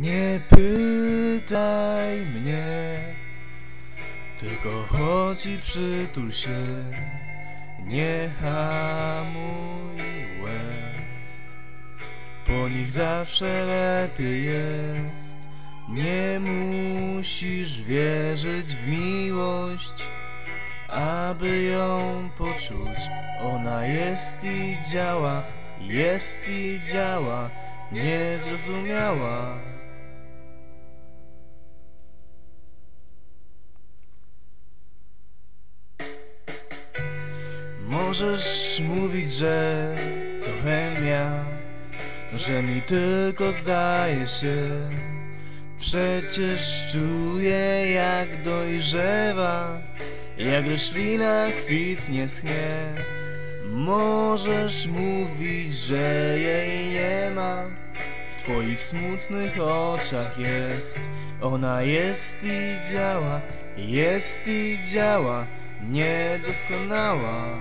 Nie pytaj mnie, tylko chodź i przytul się. Nie hamuj łez, po nich zawsze lepiej jest. Nie musisz wierzyć w miłość, aby ją poczuć. Ona jest i działa, jest i działa, niezrozumiała. Możesz mówić, że to chemia, że mi tylko zdaje się. Przecież czuję jak dojrzewa, jak roślina kwitnie schnie. Możesz mówić, że jej nie ma, twoich smutnych oczach jest. Ona jest i działa, jest i działa, niedoskonała.